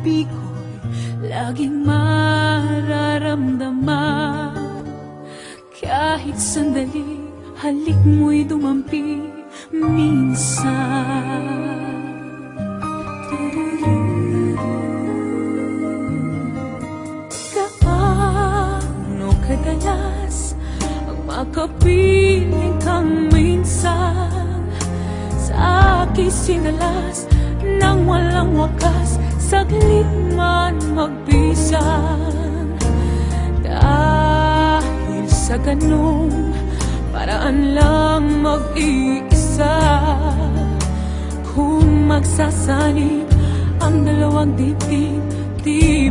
labi ko'y laging mararamdaman. Kahit sandali, halik mo'y dumampi minsan. Gaano kadalas ang makapiling kang minsan? Sa akin sinalas nang walang wakas Saglit man magbisan Dahil sa ganong paraan lang mag-iisa. Kung magsasanib ang dalawang dibdib, di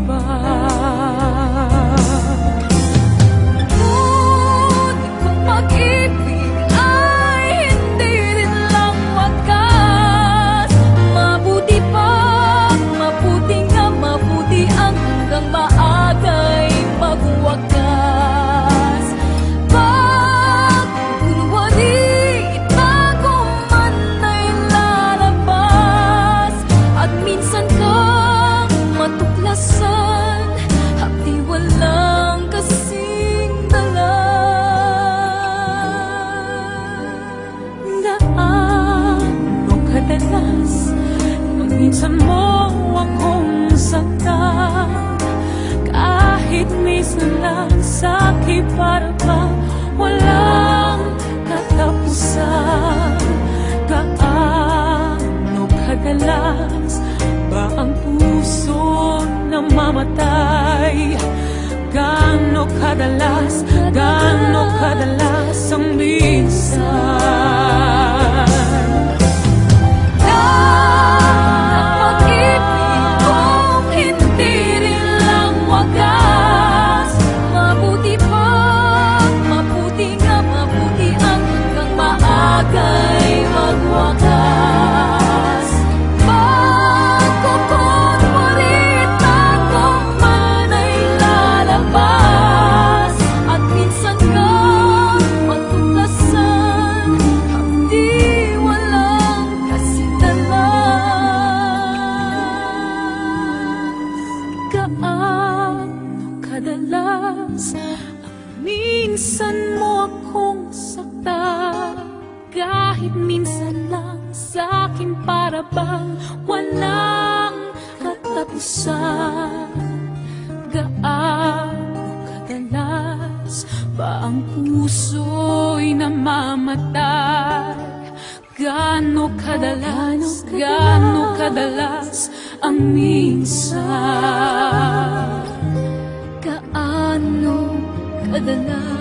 na mamatay. Gaano kadalas, gaano kadalas ang minsan Ang minsan mo akong saktan Kahit minsan lang sa'kin para bang walang katapusan. Gaano kadalas ba ang puso'y namamatay? Gaano kadalas, gaano kadalas ang minsan Gaano kadalas